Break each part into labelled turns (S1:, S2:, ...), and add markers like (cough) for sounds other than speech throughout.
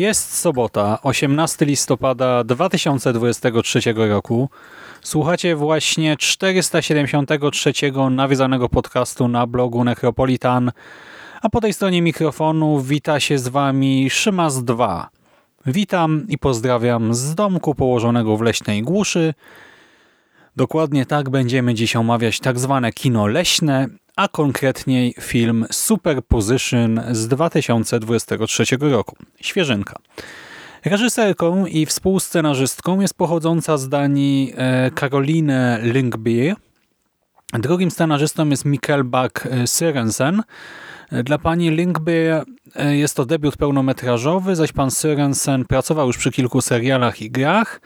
S1: Jest sobota, 18 listopada 2023 roku. Słuchacie właśnie 473 nawiązanego podcastu na blogu Necropolitan, a po tej stronie mikrofonu wita się z Wami Szymas2. Witam i pozdrawiam z domku położonego w leśnej głuszy. Dokładnie tak będziemy dziś omawiać tak zwane kino leśne, a konkretniej film Superposition z 2023 roku. Świeżynka. Reżyserką i współscenarzystką jest pochodząca z Danii Caroline Lyngby. Drugim scenarzystą jest Mikkel Bak Sørensen. Dla pani Lyngby jest to debiut pełnometrażowy, zaś pan Sørensen pracował już przy kilku serialach i grach.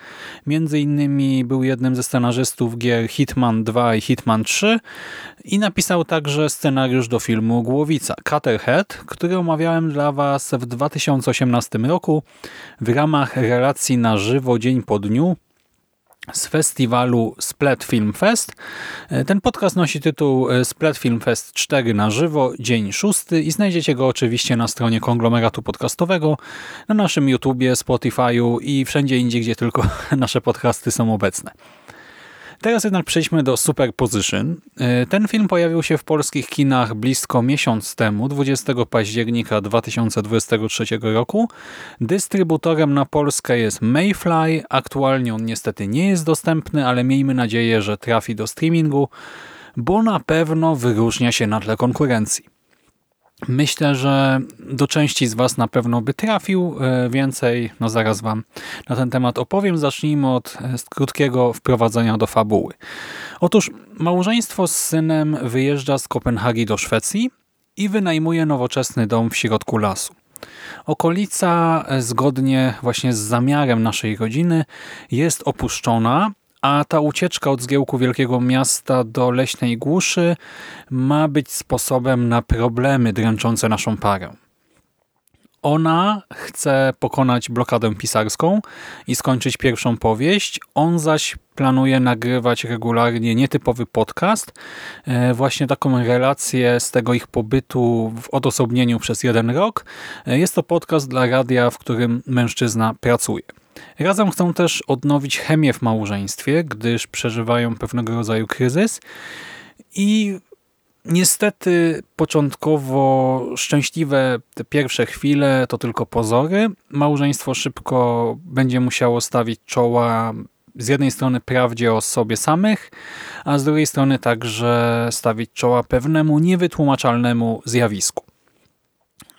S1: Między innymi był jednym ze scenarzystów gier Hitman 2 i Hitman 3 i napisał także scenariusz do filmu Głowica Cutterhead, który omawiałem dla Was w 2018 roku w ramach relacji na żywo dzień po dniu z festiwalu Splat Film Fest. Ten podcast nosi tytuł Splat Film Fest 4 na żywo, dzień 6 i znajdziecie go oczywiście na stronie konglomeratu podcastowego, na naszym YouTubie, Spotify'u i wszędzie indziej, gdzie tylko (laughs) nasze podcasty są obecne. Teraz jednak przejdźmy do Superposition. Ten film pojawił się w polskich kinach blisko miesiąc temu, 20 października 2023 roku. Dystrybutorem na Polskę jest Mayfly. Aktualnie on niestety nie jest dostępny, ale miejmy nadzieję, że trafi do streamingu, bo na pewno wyróżnia się na tle konkurencji. Myślę, że do części z Was na pewno by trafił. Więcej, no zaraz Wam na ten temat opowiem. Zacznijmy od krótkiego wprowadzenia do fabuły. Otóż małżeństwo z synem wyjeżdża z Kopenhagi do Szwecji i wynajmuje nowoczesny dom w środku lasu. Okolica, zgodnie właśnie z zamiarem naszej rodziny, jest opuszczona, a ta ucieczka od zgiełku wielkiego miasta do leśnej głuszy ma być sposobem na problemy dręczące naszą parę. Ona chce pokonać blokadę pisarską i skończyć pierwszą powieść, on zaś planuje nagrywać regularnie nietypowy podcast, właśnie taką relację z tego ich pobytu w odosobnieniu przez jeden rok. Jest to podcast dla radia, w którym mężczyzna pracuje. Razem chcą też odnowić chemię w małżeństwie, gdyż przeżywają pewnego rodzaju kryzys i niestety początkowo szczęśliwe te pierwsze chwile to tylko pozory. Małżeństwo szybko będzie musiało stawić czoła z jednej strony prawdzie o sobie samych, a z drugiej strony także stawić czoła pewnemu niewytłumaczalnemu zjawisku.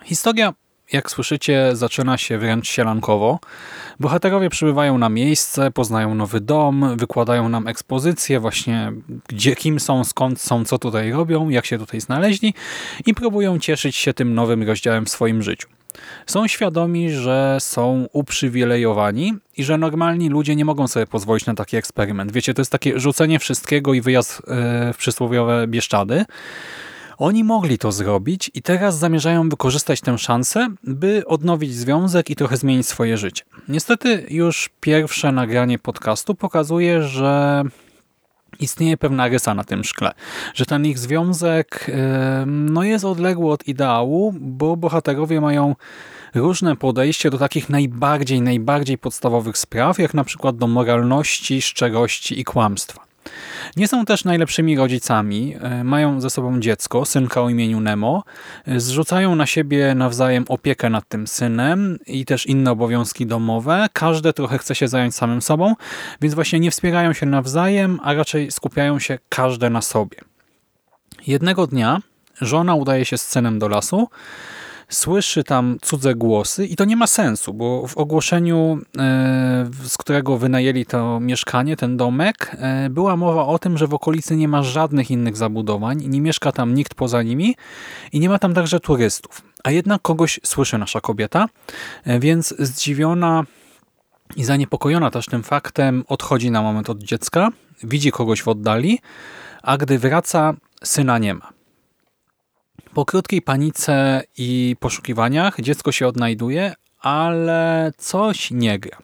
S1: Historia jak słyszycie, zaczyna się wręcz sielankowo. Bohaterowie przybywają na miejsce, poznają nowy dom, wykładają nam ekspozycję, właśnie gdzie, kim są, skąd są, co tutaj robią, jak się tutaj znaleźli i próbują cieszyć się tym nowym rozdziałem w swoim życiu. Są świadomi, że są uprzywilejowani i że normalni ludzie nie mogą sobie pozwolić na taki eksperyment. Wiecie, to jest takie rzucenie wszystkiego i wyjazd w przysłowiowe Bieszczady. Oni mogli to zrobić i teraz zamierzają wykorzystać tę szansę, by odnowić związek i trochę zmienić swoje życie. Niestety już pierwsze nagranie podcastu pokazuje, że istnieje pewna rysa na tym szkle, że ten ich związek no jest odległy od ideału, bo bohaterowie mają różne podejście do takich najbardziej, najbardziej podstawowych spraw, jak na przykład do moralności, szczerości i kłamstwa. Nie są też najlepszymi rodzicami, e, mają ze sobą dziecko, synka o imieniu Nemo, e, zrzucają na siebie nawzajem opiekę nad tym synem i też inne obowiązki domowe. Każde trochę chce się zająć samym sobą, więc właśnie nie wspierają się nawzajem, a raczej skupiają się każde na sobie. Jednego dnia żona udaje się z synem do lasu, słyszy tam cudze głosy i to nie ma sensu, bo w ogłoszeniu, e, z którego wynajęli to mieszkanie, ten domek, e, była mowa o tym, że w okolicy nie ma żadnych innych zabudowań, nie mieszka tam nikt poza nimi i nie ma tam także turystów. A jednak kogoś słyszy nasza kobieta, e, więc zdziwiona i zaniepokojona też tym faktem odchodzi na moment od dziecka, widzi kogoś w oddali, a gdy wraca, syna nie ma. Po krótkiej panice i poszukiwaniach dziecko się odnajduje, ale coś nie gra.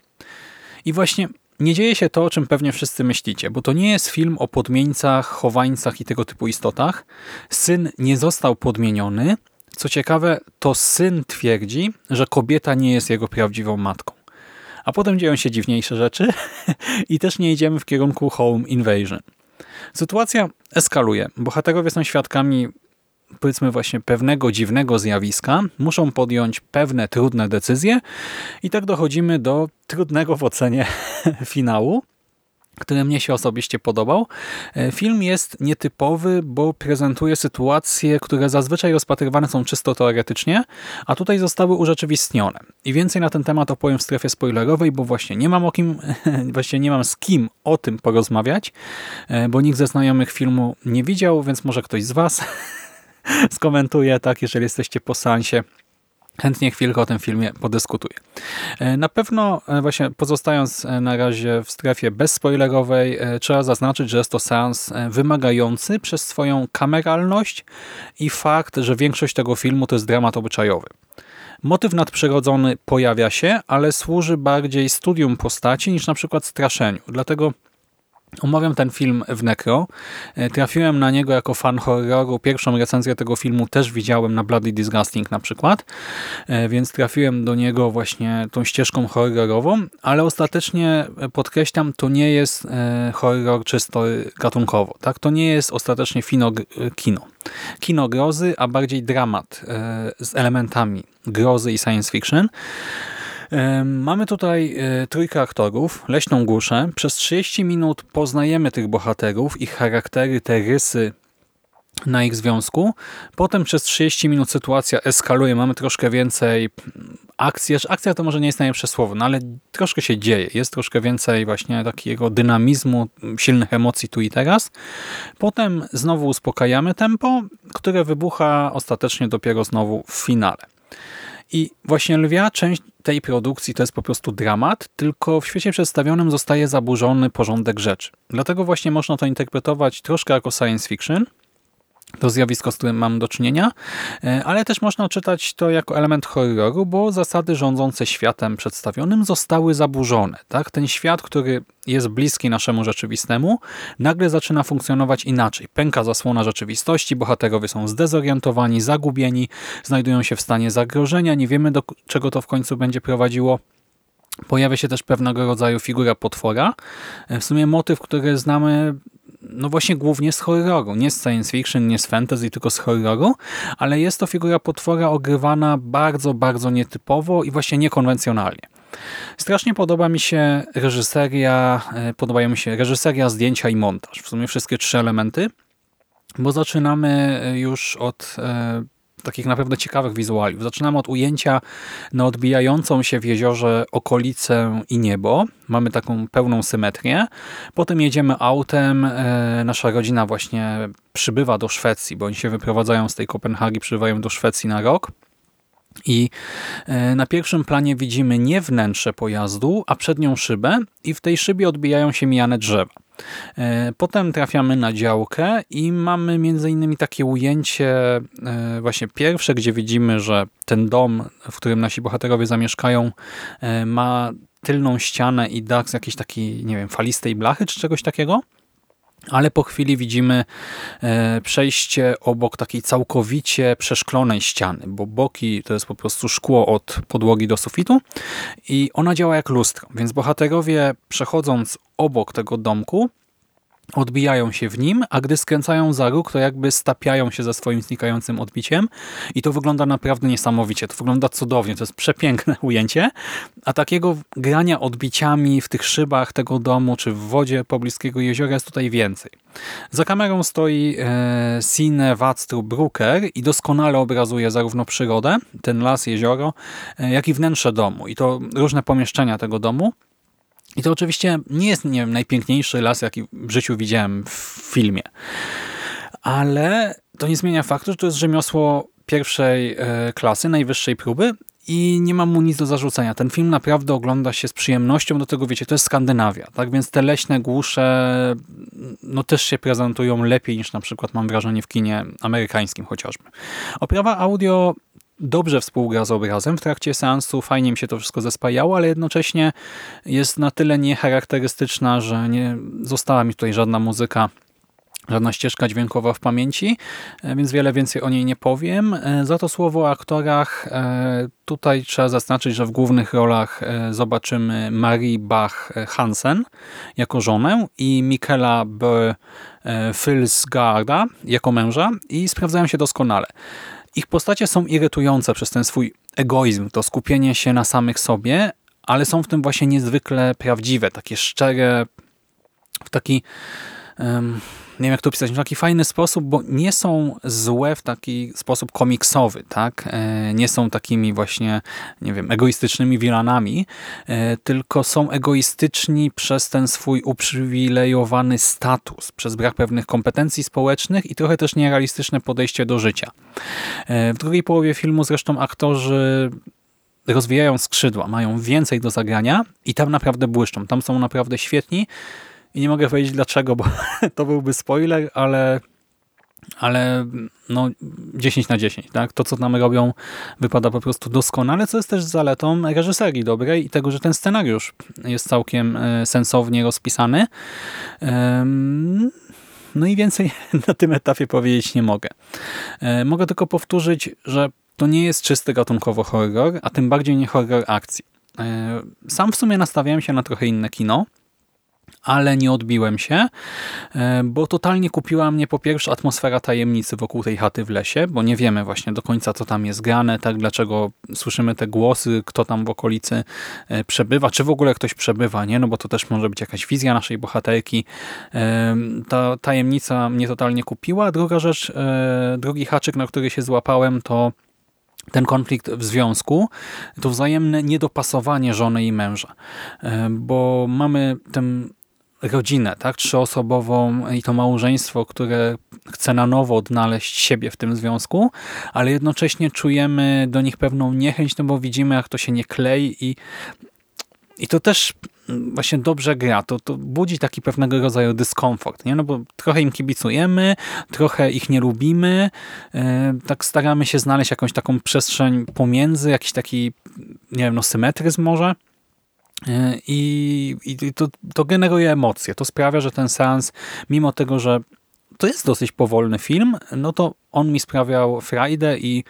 S1: I właśnie nie dzieje się to, o czym pewnie wszyscy myślicie, bo to nie jest film o podmieńcach, chowańcach i tego typu istotach. Syn nie został podmieniony. Co ciekawe, to syn twierdzi, że kobieta nie jest jego prawdziwą matką. A potem dzieją się dziwniejsze rzeczy (laughs) i też nie idziemy w kierunku home invasion. Sytuacja eskaluje. Bohaterowie są świadkami powiedzmy właśnie pewnego dziwnego zjawiska, muszą podjąć pewne trudne decyzje i tak dochodzimy do trudnego w ocenie (laughs) finału, który mnie się osobiście podobał. E, film jest nietypowy, bo prezentuje sytuacje, które zazwyczaj rozpatrywane są czysto teoretycznie, a tutaj zostały urzeczywistnione. I więcej na ten temat opowiem w strefie spoilerowej, bo właśnie nie mam o kim, (laughs) właśnie nie mam z kim o tym porozmawiać, e, bo nikt ze znajomych filmu nie widział, więc może ktoś z Was (laughs) (laughs) skomentuję, tak, jeżeli jesteście po seansie. Chętnie chwilkę o tym filmie podyskutuję. E, na pewno e, właśnie pozostając e, na razie w strefie bezspoilerowej, trzeba zaznaczyć, że jest to seans wymagający przez swoją kameralność i fakt, że większość tego filmu to jest dramat obyczajowy. Motyw nadprzyrodzony pojawia się, ale służy bardziej studium postaci niż na przykład straszeniu. Dlatego Omawiam ten film w Necro. E, trafiłem na niego jako fan horroru. Pierwszą recenzję tego filmu też widziałem na Bloody Disgusting na przykład, e, więc trafiłem do niego właśnie tą ścieżką horrorową, ale ostatecznie e, podkreślam, to nie jest horror czysto gatunkowo. Tak? To nie jest ostatecznie fino, kino. Kino grozy, a bardziej dramat z elementami grozy i science fiction. Mamy tutaj e, trójkę aktorów, Leśną Głuszę. Przez 30 minut poznajemy tych bohaterów, ich charaktery, te rysy na ich związku. Potem przez 30 minut sytuacja eskaluje, mamy troszkę więcej akcji. Akcja to może nie jest najlepsze słowo, no ale troszkę się dzieje. Jest troszkę więcej właśnie takiego dynamizmu, silnych emocji tu i teraz. Potem znowu uspokajamy tempo, które wybucha ostatecznie dopiero znowu w finale. I właśnie lwia część tej produkcji to jest po prostu dramat, tylko w świecie przedstawionym zostaje zaburzony porządek rzeczy. Dlatego właśnie można to interpretować troszkę jako science fiction, to zjawisko, z którym mam do czynienia, e, ale też można czytać to jako element horroru, bo zasady rządzące światem przedstawionym zostały zaburzone. Tak? Ten świat, który jest bliski naszemu rzeczywistemu, nagle zaczyna funkcjonować inaczej. Pęka zasłona rzeczywistości, bohaterowie są zdezorientowani, zagubieni, znajdują się w stanie zagrożenia, nie wiemy do czego to w końcu będzie prowadziło. Pojawia się też pewnego rodzaju figura potwora. E, w sumie motyw, który znamy no właśnie głównie z horroru. Nie z science fiction, nie z fantasy, tylko z horroru, ale jest to figura potwora ogrywana bardzo, bardzo nietypowo i właśnie niekonwencjonalnie. Strasznie podoba mi się reżyseria, e, podobają mi się reżyseria, zdjęcia i montaż. W sumie wszystkie trzy elementy, bo zaczynamy już od e, takich naprawdę ciekawych wizualiów. Zaczynamy od ujęcia na odbijającą się w jeziorze okolicę i niebo. Mamy taką pełną symetrię. Potem jedziemy autem. E, nasza rodzina właśnie przybywa do Szwecji, bo oni się wyprowadzają z tej Kopenhagi, przybywają do Szwecji na rok. I e, na pierwszym planie widzimy nie wnętrze pojazdu, a przednią szybę i w tej szybie odbijają się mijane drzewa. E, potem trafiamy na działkę i mamy między innymi takie ujęcie e, właśnie pierwsze, gdzie widzimy, że ten dom, w którym nasi bohaterowie zamieszkają ma tylną ścianę i dach z jakiejś takiej, nie wiem, falistej blachy czy czegoś takiego. Ale po chwili widzimy e, przejście obok takiej całkowicie przeszklonej ściany, bo boki to jest po prostu szkło od podłogi do sufitu i ona działa jak lustro, więc bohaterowie przechodząc obok tego domku odbijają się w nim, a gdy skręcają za róg, to jakby stapiają się ze swoim znikającym odbiciem i to wygląda naprawdę niesamowicie. To wygląda cudownie, to jest przepiękne (laughs) ujęcie, a takiego grania odbiciami w tych szybach tego domu czy w wodzie pobliskiego jeziora jest tutaj więcej. Za kamerą stoi e, Sine Watstru Brucker i doskonale obrazuje zarówno przyrodę, ten las, jezioro, e, jak i wnętrze domu i to różne pomieszczenia tego domu. I to oczywiście nie jest nie wiem, najpiękniejszy las, jaki w życiu widziałem w filmie. Ale to nie zmienia faktu, że to jest rzemiosło pierwszej e, klasy, najwyższej próby i nie mam mu nic do zarzucenia. Ten film naprawdę ogląda się z przyjemnością, do tego wiecie, to jest Skandynawia, tak więc te leśne głusze no też się prezentują lepiej niż na przykład mam wrażenie w kinie amerykańskim chociażby. Oprawa audio dobrze współgra z obrazem. W trakcie seansu fajnie mi się to wszystko zespajało, ale jednocześnie jest na tyle niecharakterystyczna, że nie została mi tutaj żadna muzyka żadna ścieżka dźwiękowa w pamięci, e, więc wiele więcej o niej nie powiem. E, za to słowo o aktorach e, tutaj trzeba zaznaczyć, że w głównych rolach zobaczymy Marie Bach Hansen jako żonę i Michaela B. Filsgarda jako męża i sprawdzają się doskonale. Ich postacie są irytujące przez ten swój egoizm, to skupienie się na samych sobie, ale są w tym właśnie niezwykle prawdziwe, takie szczere, w taki um, nie wiem jak to pisać, w taki fajny sposób, bo nie są złe w taki sposób komiksowy, tak? E, nie są takimi właśnie, nie wiem, egoistycznymi wilanami, e, tylko są egoistyczni przez ten swój uprzywilejowany status, przez brak pewnych kompetencji społecznych i trochę też nierealistyczne podejście do życia. E, w drugiej połowie filmu zresztą aktorzy rozwijają skrzydła, mają więcej do zagrania i tam naprawdę błyszczą, tam są naprawdę świetni, i nie mogę powiedzieć dlaczego, bo (laughs) to byłby spoiler, ale ale no 10 na 10. Tak? To, co tam robią, wypada po prostu doskonale, co jest też zaletą reżyserii dobrej i tego, że ten scenariusz jest całkiem e, sensownie rozpisany. No i więcej (laughs) na tym etapie powiedzieć nie mogę. E, mogę tylko powtórzyć, że to nie jest czysty gatunkowo horror, a tym bardziej nie horror akcji. E, sam w sumie nastawiałem się na trochę inne kino, ale nie odbiłem się, e, bo totalnie kupiła mnie po pierwsze atmosfera tajemnicy wokół tej chaty w lesie, bo nie wiemy właśnie do końca co tam jest grane, tak, dlaczego słyszymy te głosy, kto tam w okolicy e, przebywa, czy w ogóle ktoś przebywa, nie, no bo to też może być jakaś wizja naszej bohaterki. E, ta tajemnica mnie totalnie kupiła. Druga rzecz, drugi haczyk, na który się złapałem, to ten konflikt w związku, to wzajemne niedopasowanie żony i męża. Bo mamy ten rodzinę, tak, trzyosobową i to małżeństwo, które chce na nowo odnaleźć siebie w tym związku, ale jednocześnie czujemy do nich pewną niechęć, no bo widzimy, jak to się nie klei i, i to też właśnie dobrze gra. To, to budzi taki pewnego rodzaju dyskomfort, nie? No bo trochę im kibicujemy, trochę ich nie lubimy, yy, tak staramy się znaleźć jakąś taką przestrzeń pomiędzy, jakiś taki, nie wiem, no symetryzm może, I, i to, to generuje emocje. To sprawia, że ten seans, mimo tego, że to jest dosyć powolny film, no to on mi sprawiał frajdę i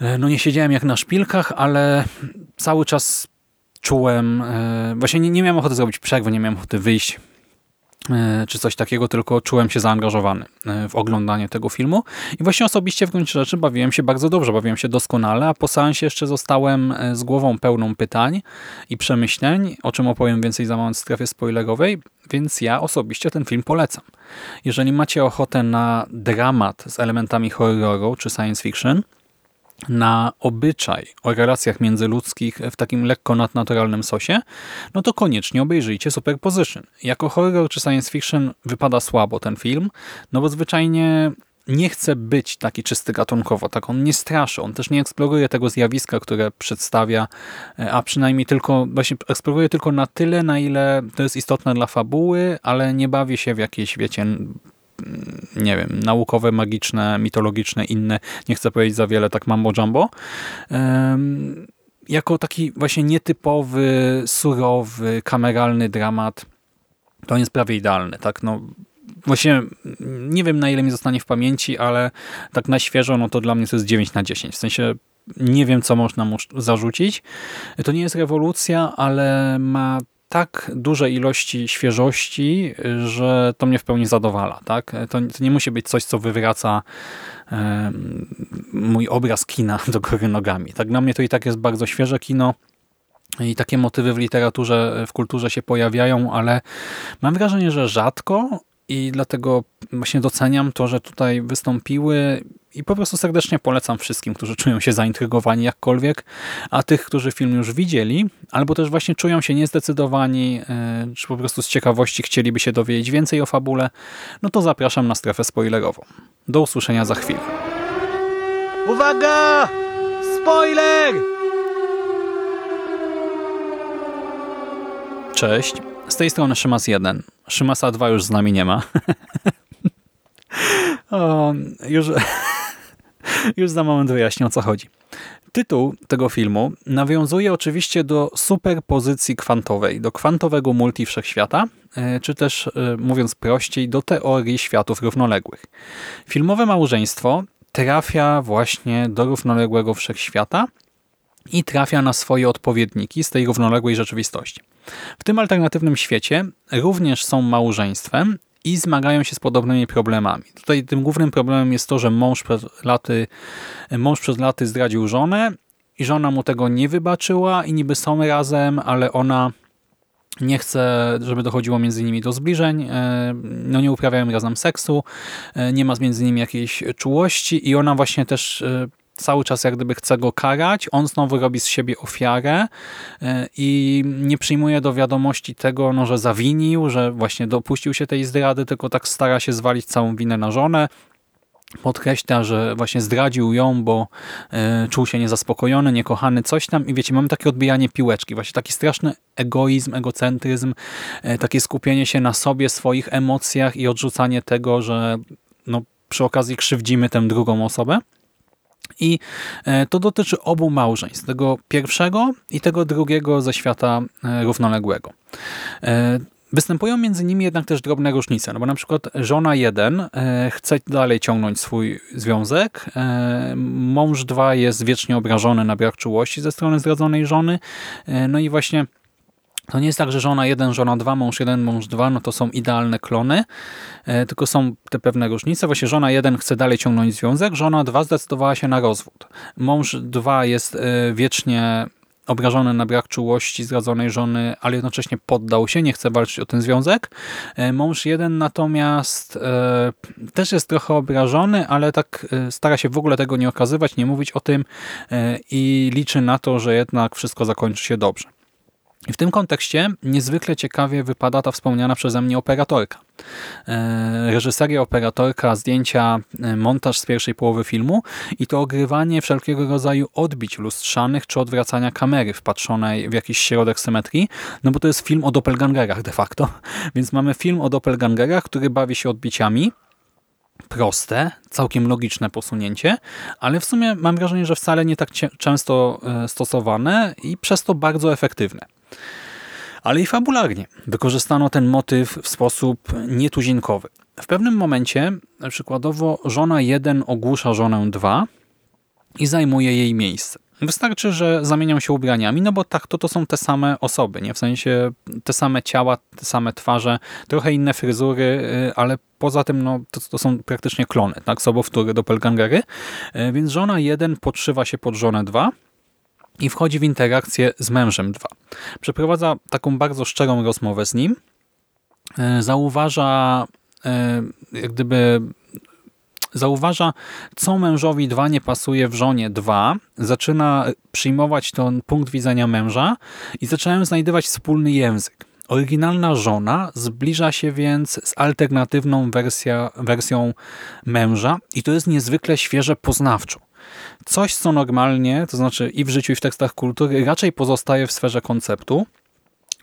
S1: e, no nie siedziałem jak na szpilkach, ale cały czas czułem, e, właśnie nie, nie miałem ochoty zrobić przerwy, nie miałem ochoty wyjść E, czy coś takiego, tylko czułem się zaangażowany e, w oglądanie tego filmu i właśnie osobiście w gruncie rzeczy bawiłem się bardzo dobrze, bawiłem się doskonale, a po seansie jeszcze zostałem e, z głową pełną pytań i przemyśleń, o czym opowiem więcej za moment w strefie spoilerowej, więc ja osobiście ten film polecam. Jeżeli macie ochotę na dramat z elementami horroru czy science fiction, na obyczaj o relacjach międzyludzkich w takim lekko nadnaturalnym sosie, no to koniecznie obejrzyjcie Superposition. Jako horror czy science fiction wypada słabo ten film, no bo zwyczajnie nie chce być taki czysty gatunkowo, tak on nie straszy, on też nie eksploruje tego zjawiska, które przedstawia, a przynajmniej tylko, właśnie eksploruje tylko na tyle, na ile to jest istotne dla fabuły, ale nie bawi się w jakieś, wiecie, nie wiem, naukowe, magiczne, mitologiczne, inne, nie chcę powiedzieć za wiele, tak mambo jumbo, jako taki właśnie nietypowy, surowy, kameralny dramat, to on jest prawie idealny, tak, no Właśnie nie wiem na ile mi zostanie w pamięci, ale tak na świeżo, no to dla mnie to jest 9 na 10. W sensie nie wiem, co można mu zarzucić. To nie jest rewolucja, ale ma tak duże ilości świeżości, że to mnie w pełni zadowala. Tak? To, to nie musi być coś, co wywraca e, mój obraz kina (laughs) do góry nogami. Tak dla mnie to i tak jest bardzo świeże kino i takie motywy w literaturze, w kulturze się pojawiają, ale mam wrażenie, że rzadko i dlatego właśnie doceniam to, że tutaj wystąpiły i po prostu serdecznie polecam wszystkim, którzy czują się zaintrygowani jakkolwiek, a tych, którzy film już widzieli, albo też właśnie czują się niezdecydowani, e, czy po prostu z ciekawości chcieliby się dowiedzieć więcej o fabule, no to zapraszam na strefę spoilerową. Do usłyszenia za chwilę. Uwaga! Spoiler! Cześć, z tej strony Szymas 1. Szymasa 2 już z nami nie ma. (laughs) o, już, już za moment wyjaśnię o co chodzi. Tytuł tego filmu nawiązuje oczywiście do superpozycji kwantowej, do kwantowego multi wszechświata, e, czy też, e, mówiąc prościej, do teorii światów równoległych. Filmowe małżeństwo trafia właśnie do równoległego wszechświata i trafia na swoje odpowiedniki z tej równoległej rzeczywistości. W tym alternatywnym świecie również są małżeństwem i zmagają się z podobnymi problemami. Tutaj tym głównym problemem jest to, że mąż przed laty, mąż przed laty zdradził żonę i żona mu tego nie wybaczyła i niby są razem, ale ona nie chce, żeby dochodziło między nimi do zbliżeń, e, no nie uprawiają razem seksu, e, nie ma między nimi jakiejś czułości i ona właśnie też e, cały czas jak gdyby chce go karać, on znowu robi z siebie ofiarę e, i nie przyjmuje do wiadomości tego, no, że zawinił, że właśnie dopuścił się tej zdrady, tylko tak stara się zwalić całą winę na żonę. Podkreśla, że właśnie zdradził ją, bo y, czuł się niezaspokojony, niekochany, coś tam i wiecie, mamy takie odbijanie piłeczki, właśnie taki straszny egoizm, egocentryzm, y, takie skupienie się na sobie, swoich emocjach i odrzucanie tego, że no, przy okazji krzywdzimy tę drugą osobę. I e, to dotyczy obu małżeństw, tego pierwszego i tego drugiego ze świata e, równoległego. E, występują między nimi jednak też drobne różnice, no bo na przykład żona jeden chce dalej ciągnąć swój związek, mąż dwa jest wiecznie obrażony na brak czułości ze strony zdradzonej żony, no i właśnie to nie jest tak, że żona 1, żona 2, mąż 1, mąż 2, no to są idealne klony, e, tylko są te pewne różnice. Właśnie żona 1 chce dalej ciągnąć związek, żona 2 zdecydowała się na rozwód. Mąż 2 jest e, wiecznie obrażony na brak czułości zdradzonej żony, ale jednocześnie poddał się, nie chce walczyć o ten związek. E, mąż jeden natomiast też jest trochę obrażony, ale tak stara się w ogóle tego nie okazywać, nie mówić o tym i liczy na to, że jednak wszystko zakończy się dobrze. W tym kontekście niezwykle ciekawie wypada ta wspomniana przeze mnie operatorka. E, reżyseria, operatorka, zdjęcia, e, montaż z pierwszej połowy filmu i to ogrywanie wszelkiego rodzaju odbić lustrzanych czy odwracania kamery wpatrzonej w jakiś środek symetrii, no bo to jest film o doppelgangerach de facto. (laughs) Więc mamy film o doppelgangerach, który bawi się odbiciami, proste, całkiem logiczne posunięcie, ale w sumie mam wrażenie, że wcale nie tak często e, stosowane i przez to bardzo efektywne ale i fabularnie. Wykorzystano ten motyw w sposób nietuzinkowy. W pewnym momencie, przykładowo, żona 1 ogłusza żonę 2 i zajmuje jej miejsce. Wystarczy, że zamienią się ubraniami, no bo tak, to, to są te same osoby, nie? W sensie te same ciała, te same twarze, trochę inne fryzury, y, ale poza tym no, to, to są praktycznie klony, tak? Sobowtóry, doppelgangery. Y, więc żona 1 podszywa się pod żonę 2 i wchodzi w interakcję z mężem 2. Przeprowadza taką bardzo szczerą rozmowę z nim, e, zauważa e, jak gdyby zauważa, co mężowi 2 nie pasuje w żonie 2, zaczyna przyjmować ten punkt widzenia męża i zaczynają znajdywać wspólny język. Oryginalna żona zbliża się więc z alternatywną wersja, wersją męża i to jest niezwykle świeże poznawczo. Coś, co normalnie, to znaczy i w życiu, i w tekstach kultury, raczej pozostaje w sferze konceptu,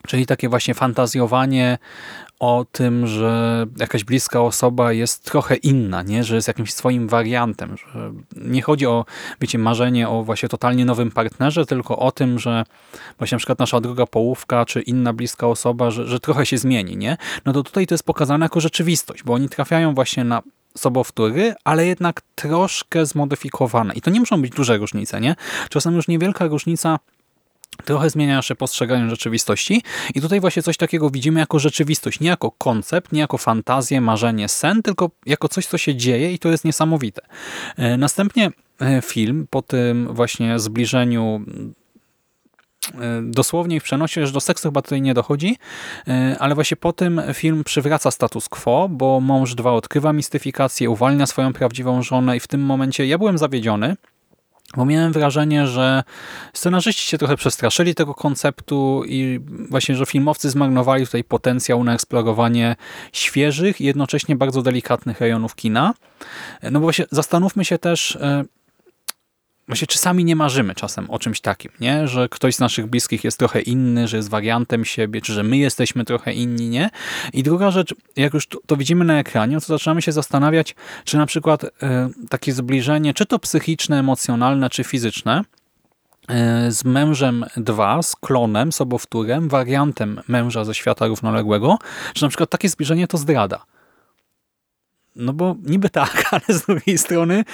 S1: czyli takie właśnie fantazjowanie o tym, że jakaś bliska osoba jest trochę inna, nie? że jest jakimś swoim wariantem. Że nie chodzi o wiecie, marzenie o właśnie totalnie nowym partnerze, tylko o tym, że właśnie na przykład nasza druga połówka, czy inna bliska osoba, że, że trochę się zmieni. nie? No to tutaj to jest pokazane jako rzeczywistość, bo oni trafiają właśnie na sobowtóry, ale jednak troszkę zmodyfikowane. I to nie muszą być duże różnice, nie? Czasem już niewielka różnica trochę zmienia nasze postrzeganie rzeczywistości i tutaj właśnie coś takiego widzimy jako rzeczywistość, nie jako koncept, nie jako fantazję, marzenie, sen, tylko jako coś, co się dzieje i to jest niesamowite. E, następnie e, film po tym właśnie zbliżeniu dosłownie w przenosie, że do seksu chyba tutaj nie dochodzi, ale właśnie po tym film przywraca status quo, bo mąż dwa odkrywa mistyfikację, uwalnia swoją prawdziwą żonę i w tym momencie ja byłem zawiedziony, bo miałem wrażenie, że scenarzyści się trochę przestraszyli tego konceptu i właśnie, że filmowcy zmarnowali tutaj potencjał na eksplorowanie świeżych i jednocześnie bardzo delikatnych rejonów kina. No bo właśnie zastanówmy się też, e, Właśnie czasami nie marzymy czasem o czymś takim, nie? że ktoś z naszych bliskich jest trochę inny, że jest wariantem siebie, czy że my jesteśmy trochę inni, nie? I druga rzecz, jak już to, to widzimy na ekranie, to zaczynamy się zastanawiać, czy na przykład y, takie zbliżenie, czy to psychiczne, emocjonalne, czy fizyczne, e, z mężem 2, z klonem, sobowtórem, wariantem męża ze świata równoległego, czy na przykład takie zbliżenie to zdrada. No bo niby tak, (laughs) ale z drugiej strony,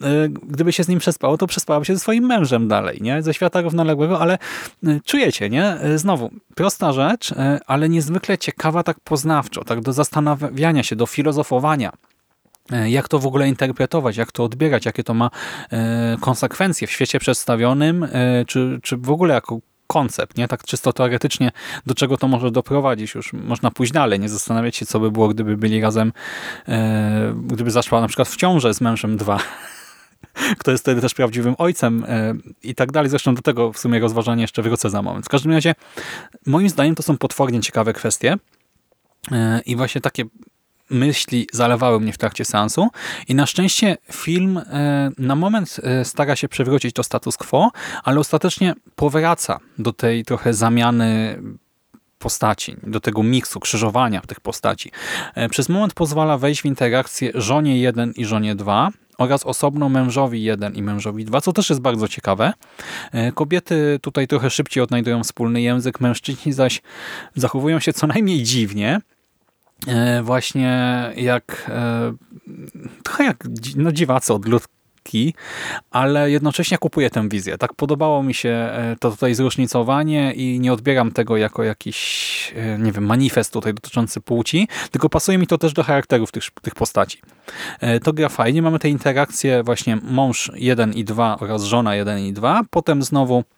S1: e, gdyby się z nim przespało, to przespałaby się ze swoim mężem dalej, nie? Ze świata równoległego, ale e, czujecie, nie? E, znowu, prosta rzecz, ale niezwykle ciekawa tak poznawczo, tak do zastanawiania się, do filozofowania. Jak to w ogóle interpretować, jak to odbierać, jakie to ma konsekwencje w świecie przedstawionym, czy, czy w ogóle jako koncept, nie? Tak czysto teoretycznie, do czego to może doprowadzić. Już można pójść dalej, nie zastanawiać się, co by było, gdyby byli razem, e, gdyby zaszła na przykład w ciążę z mężem dwa, (laughs) kto jest wtedy też prawdziwym ojcem e, i tak dalej. Zresztą do tego w sumie rozważanie jeszcze wrócę za moment. W każdym razie, moim zdaniem to są potwornie ciekawe kwestie e, i właśnie takie myśli zalewały mnie w trakcie seansu i na szczęście film e, na moment e, stara się przywrócić to status quo, ale ostatecznie powraca do tej trochę zamiany postaci, do tego miksu, krzyżowania tych postaci. E, przez moment pozwala wejść w interakcję żonie 1 i żonie 2 oraz osobno mężowi 1 i mężowi 2, co też jest bardzo ciekawe. Kobiety tutaj trochę szybciej odnajdują wspólny język, mężczyźni zaś zachowują się co najmniej dziwnie, właśnie jak e, trochę jak no, dziwacy odludki, ale jednocześnie kupuję tę wizję. Tak podobało mi się e, to tutaj zróżnicowanie i nie odbieram tego jako jakiś, nie wiem, manifest tutaj dotyczący płci, tylko pasuje mi to też do charakterów tych, tych postaci. To gra fajnie, mamy te interakcje właśnie mąż 1 i 2 oraz żona 1 i 2, potem znowu E,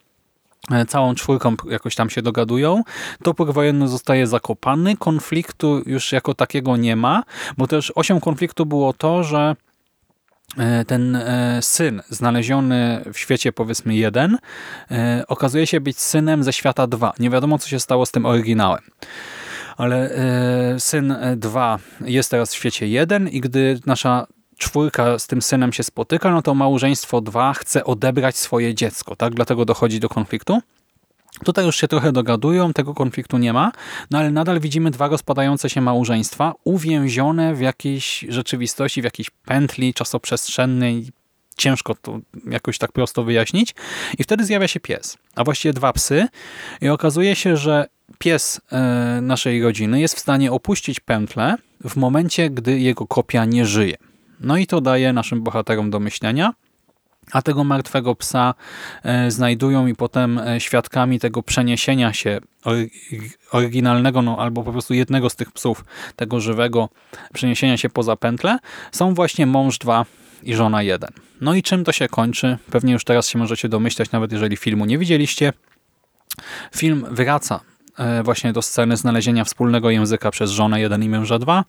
S1: całą czwórką jakoś tam się dogadują. Topór wojenny zostaje zakopany, konfliktu już jako takiego nie ma, bo też osią konfliktu było to, że e, ten e, syn znaleziony w świecie powiedzmy jeden okazuje się być synem ze świata dwa. Nie wiadomo co się stało z tym oryginałem. Ale syn 2 jest teraz w świecie jeden i gdy nasza czwórka z tym synem się spotyka, no to małżeństwo dwa chce odebrać swoje dziecko, tak? Dlatego dochodzi do konfliktu. Tutaj już się trochę dogadują, tego konfliktu nie ma, no ale nadal widzimy dwa rozpadające się małżeństwa, uwięzione w jakiejś rzeczywistości, w jakiejś pętli czasoprzestrzennej. Ciężko to jakoś tak prosto wyjaśnić. I wtedy zjawia się pies, a właściwie dwa psy i okazuje się, że pies e, naszej rodziny jest w stanie opuścić pętlę w momencie, gdy jego kopia nie żyje. No i to daje naszym bohaterom do myślenia. A tego martwego psa e, znajdują i potem e, świadkami tego przeniesienia się oryginalnego, no albo po prostu jednego z tych psów, tego żywego, przeniesienia się poza pętlę, są właśnie mąż 2 i żona 1. No i czym to się kończy? Pewnie już teraz się możecie domyślać, nawet jeżeli filmu nie widzieliście. Film wraca właśnie do sceny znalezienia wspólnego języka przez żonę 1 i męża 2.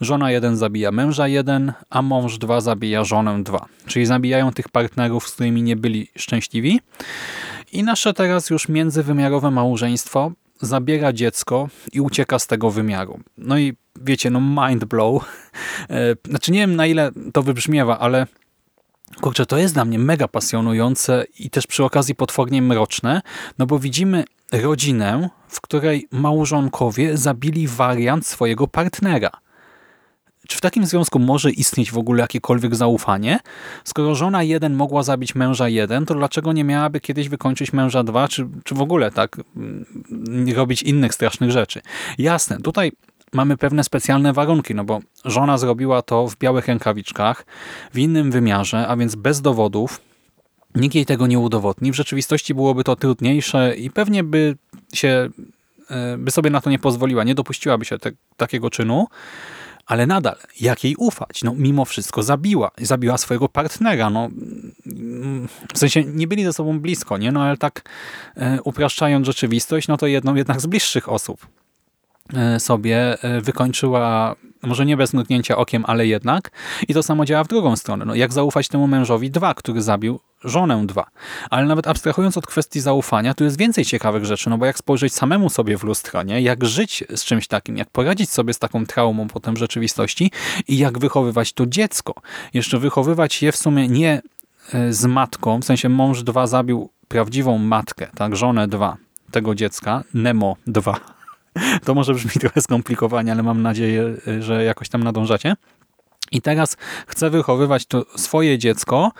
S1: Żona 1 zabija męża 1, a mąż 2 zabija żonę 2. Czyli zabijają tych partnerów, z którymi nie byli szczęśliwi. I nasze teraz już międzywymiarowe małżeństwo zabiera dziecko i ucieka z tego wymiaru. No i wiecie, no mind blow. E, znaczy nie wiem na ile to wybrzmiewa, ale kurczę, to jest dla mnie mega pasjonujące i też przy okazji potwornie mroczne, no bo widzimy rodzinę, w której małżonkowie zabili wariant swojego partnera. Czy w takim związku może istnieć w ogóle jakiekolwiek zaufanie? Skoro żona jeden mogła zabić męża jeden, to dlaczego nie miałaby kiedyś wykończyć męża dwa, czy, czy w ogóle tak mm, robić innych strasznych rzeczy? Jasne, tutaj mamy pewne specjalne warunki, no bo żona zrobiła to w białych rękawiczkach, w innym wymiarze, a więc bez dowodów, Nikt jej tego nie udowodni. W rzeczywistości byłoby to trudniejsze i pewnie by się e, by sobie na to nie pozwoliła, nie dopuściłaby się te, takiego czynu, ale nadal, jak jej ufać? No, mimo wszystko zabiła. Zabiła swojego partnera. No, w sensie nie byli ze sobą blisko, nie? No, ale tak e, upraszczając rzeczywistość, no to jedną jednak z bliższych osób sobie e, wykończyła, może nie bez mrugnięcia okiem, ale jednak. I to samo działa w drugą stronę. No, jak zaufać temu mężowi dwa, który zabił żonę dwa. Ale nawet abstrahując od kwestii zaufania, tu jest więcej ciekawych rzeczy, no bo jak spojrzeć samemu sobie w lustro, nie? jak żyć z czymś takim, jak poradzić sobie z taką traumą potem w rzeczywistości i jak wychowywać to dziecko. Jeszcze wychowywać je w sumie nie e, z matką, w sensie mąż dwa zabił prawdziwą matkę, tak, żonę dwa tego dziecka, Nemo 2. (laughs) To może brzmi trochę skomplikowanie, ale mam nadzieję, że jakoś tam nadążacie. I teraz chce wychowywać to swoje dziecko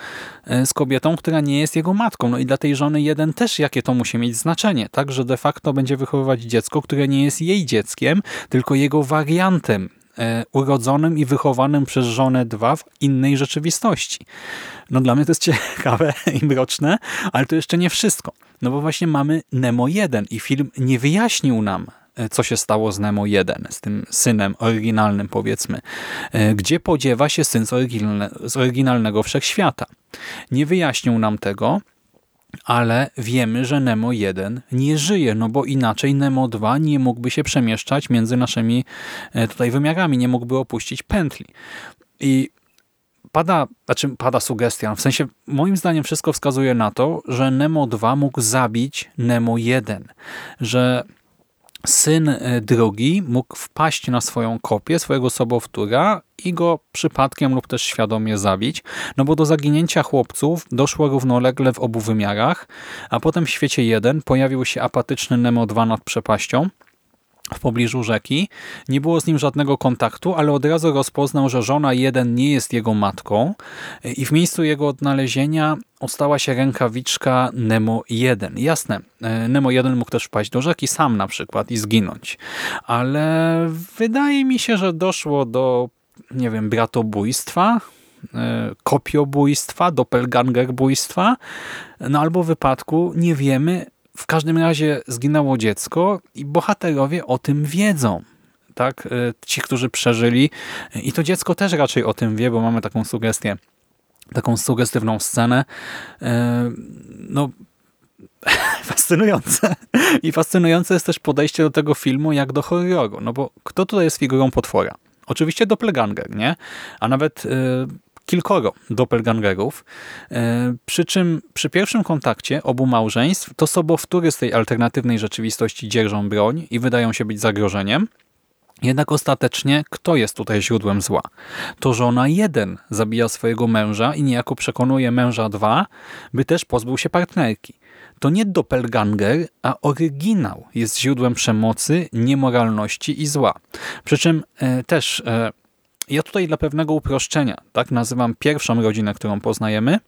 S1: e, z kobietą, która nie jest jego matką. No i dla tej żony jeden też jakie to musi mieć znaczenie, tak? Że de facto będzie wychowywać dziecko, które nie jest jej dzieckiem, tylko jego wariantem e, urodzonym i wychowanym przez żonę dwa w innej rzeczywistości. No dla mnie to jest (laughs) ciekawe i mroczne, ale to jeszcze nie wszystko. No bo właśnie mamy Nemo 1 i film nie wyjaśnił nam, co się stało z Nemo 1, z tym synem oryginalnym powiedzmy. E, gdzie podziewa się syn z, oryginalne, z oryginalnego wszechświata? Nie wyjaśnił nam tego, ale wiemy, że Nemo 1 nie żyje, no bo inaczej Nemo 2 nie mógłby się przemieszczać między naszymi e, tutaj wymiarami, nie mógłby opuścić pętli. I pada, znaczy pada sugestia, w sensie moim zdaniem wszystko wskazuje na to, że Nemo 2 mógł zabić Nemo 1, że syn e, drogi mógł wpaść na swoją kopię, swojego sobowtóra i go przypadkiem lub też świadomie zabić, no bo do zaginięcia chłopców doszło równolegle w obu wymiarach, a potem w świecie 1 pojawił się apatyczny Nemo 2 nad przepaścią, w pobliżu rzeki. Nie było z nim żadnego kontaktu, ale od razu rozpoznał, że żona jeden nie jest jego matką i w miejscu jego odnalezienia ostała się rękawiczka Nemo 1. Jasne, e, Nemo 1 mógł też wpaść do rzeki sam na przykład i zginąć, ale wydaje mi się, że doszło do, nie wiem, bratobójstwa, e, kopiobójstwa, doppelgangerbójstwa, no albo wypadku, nie wiemy, w każdym razie zginęło dziecko i bohaterowie o tym wiedzą. Tak? E, ci, którzy przeżyli. I to dziecko też raczej o tym wie, bo mamy taką sugestię, taką sugestywną scenę. E, no, (laughs) fascynujące. I fascynujące jest też podejście do tego filmu jak do horroru. No bo kto tutaj jest figurą potwora? Oczywiście doppelganger, nie? A nawet e, kilkoro doppelgangerów, e, przy czym przy pierwszym kontakcie obu małżeństw to sobowtóry z tej alternatywnej rzeczywistości dzierżą broń i wydają się być zagrożeniem, jednak ostatecznie kto jest tutaj źródłem zła? To żona jeden zabija swojego męża i niejako przekonuje męża dwa, by też pozbył się partnerki. To nie doppelganger, a oryginał jest źródłem przemocy, niemoralności i zła. Przy czym e, też e, ja tutaj dla pewnego uproszczenia tak nazywam pierwszą rodzinę, którą poznajemy,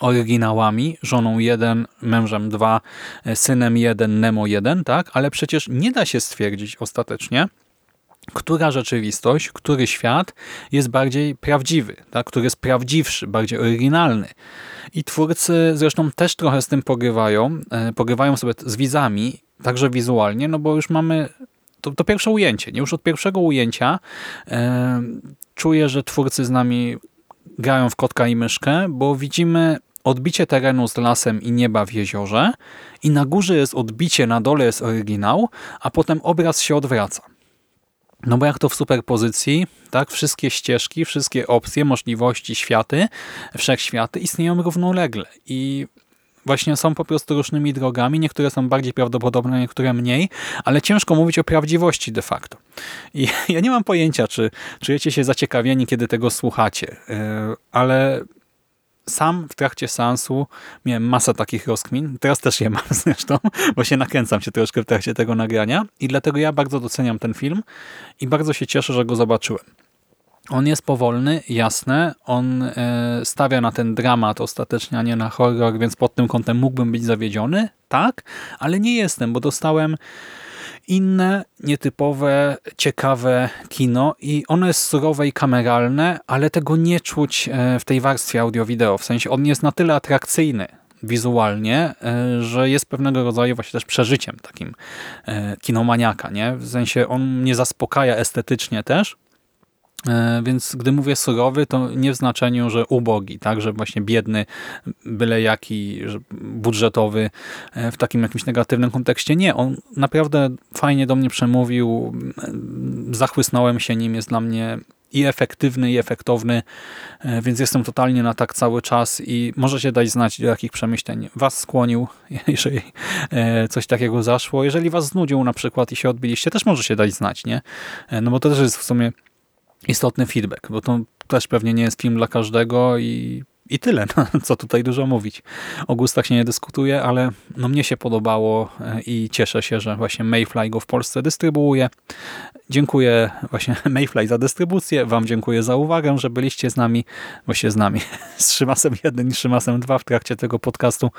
S1: oryginałami, żoną jeden, mężem dwa, e, synem jeden, Nemo jeden, tak? Ale przecież nie da się stwierdzić ostatecznie, która rzeczywistość, który świat jest bardziej prawdziwy, tak? który jest prawdziwszy, bardziej oryginalny. I twórcy zresztą też trochę z tym pogrywają, e, pogrywają sobie z widzami, także wizualnie, no bo już mamy to, to pierwsze ujęcie. Nie już od pierwszego ujęcia e, czuję, że twórcy z nami grają w kotka i myszkę, bo widzimy odbicie terenu z lasem i nieba w jeziorze i na górze jest odbicie, na dole jest oryginał, a potem obraz się odwraca. No bo jak to w superpozycji, tak, wszystkie ścieżki, wszystkie opcje, możliwości, światy, wszechświaty istnieją równolegle i właśnie są po prostu różnymi drogami. Niektóre są bardziej prawdopodobne, niektóre mniej, ale ciężko mówić o prawdziwości de facto. I (laughs) ja nie mam pojęcia, czy czujecie się zaciekawieni, kiedy tego słuchacie, e, ale sam w trakcie seansu miałem masę takich rozkmin. Teraz też je mam (laughs) zresztą, bo się nakręcam się troszkę w trakcie tego nagrania i dlatego ja bardzo doceniam ten film i bardzo się cieszę, że go zobaczyłem. On jest powolny, jasne, on e, stawia na ten dramat ostatecznie, a nie na horror, więc pod tym kątem mógłbym być zawiedziony, tak, ale nie jestem, bo dostałem inne, nietypowe, ciekawe kino i ono jest surowe i kameralne, ale tego nie czuć e, w tej warstwie audio-wideo. W sensie on jest na tyle atrakcyjny wizualnie, e, że jest pewnego rodzaju właśnie też przeżyciem takim kinomaniaka. Nie? W sensie on mnie zaspokaja estetycznie też, więc gdy mówię surowy, to nie w znaczeniu, że ubogi, tak, że właśnie biedny, byle jaki, budżetowy e, w takim jakimś negatywnym kontekście. Nie, on naprawdę fajnie do mnie przemówił, zachłysnąłem się nim, jest dla mnie i efektywny, i efektowny, e, więc jestem totalnie na tak cały czas i możecie dać znać, do jakich przemyśleń was skłonił, (laughs) jeżeli coś takiego zaszło. Jeżeli was znudził na przykład i się odbiliście, też możecie dać znać, nie? No bo to też jest w sumie istotny feedback, bo to też pewnie nie jest film dla każdego i, i tyle, (laughs) no, co tutaj dużo mówić. O gustach się nie dyskutuje, ale no mnie się podobało e, i cieszę się, że właśnie Mayfly go w Polsce dystrybuuje. Dziękuję właśnie (laughs) Mayfly za dystrybucję, wam dziękuję za uwagę, że byliście z nami, właśnie z nami, (laughs) z Szymasem 1 i Szymasem 2 w trakcie tego podcastu.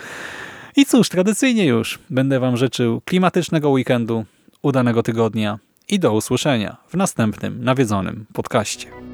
S1: I cóż, tradycyjnie już będę wam życzył klimatycznego weekendu, udanego tygodnia, i do usłyszenia w następnym nawiedzonym podcaście.